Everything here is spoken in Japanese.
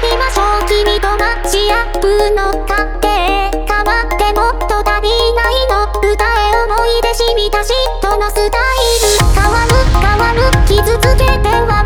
りましょう君とマッチアップの勝手変わってもっと足りないの。歌え思い出しみた嫉妬のスタイル。変わる変わる傷つけては